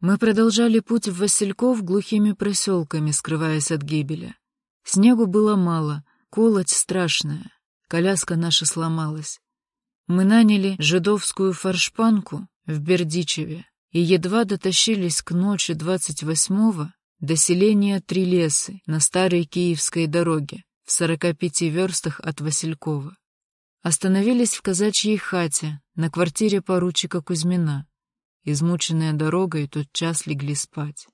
Мы продолжали путь в Васильков глухими проселками, скрываясь от гибели. Снегу было мало, колоть страшная, коляска наша сломалась. Мы наняли жидовскую форшпанку в Бердичеве и едва дотащились к ночи 28-го до селения Трилесы на старой киевской дороге в 45 верстах от Василькова. Остановились в казачьей хате на квартире поручика Кузьмина. Измученная дорогой, тот час легли спать.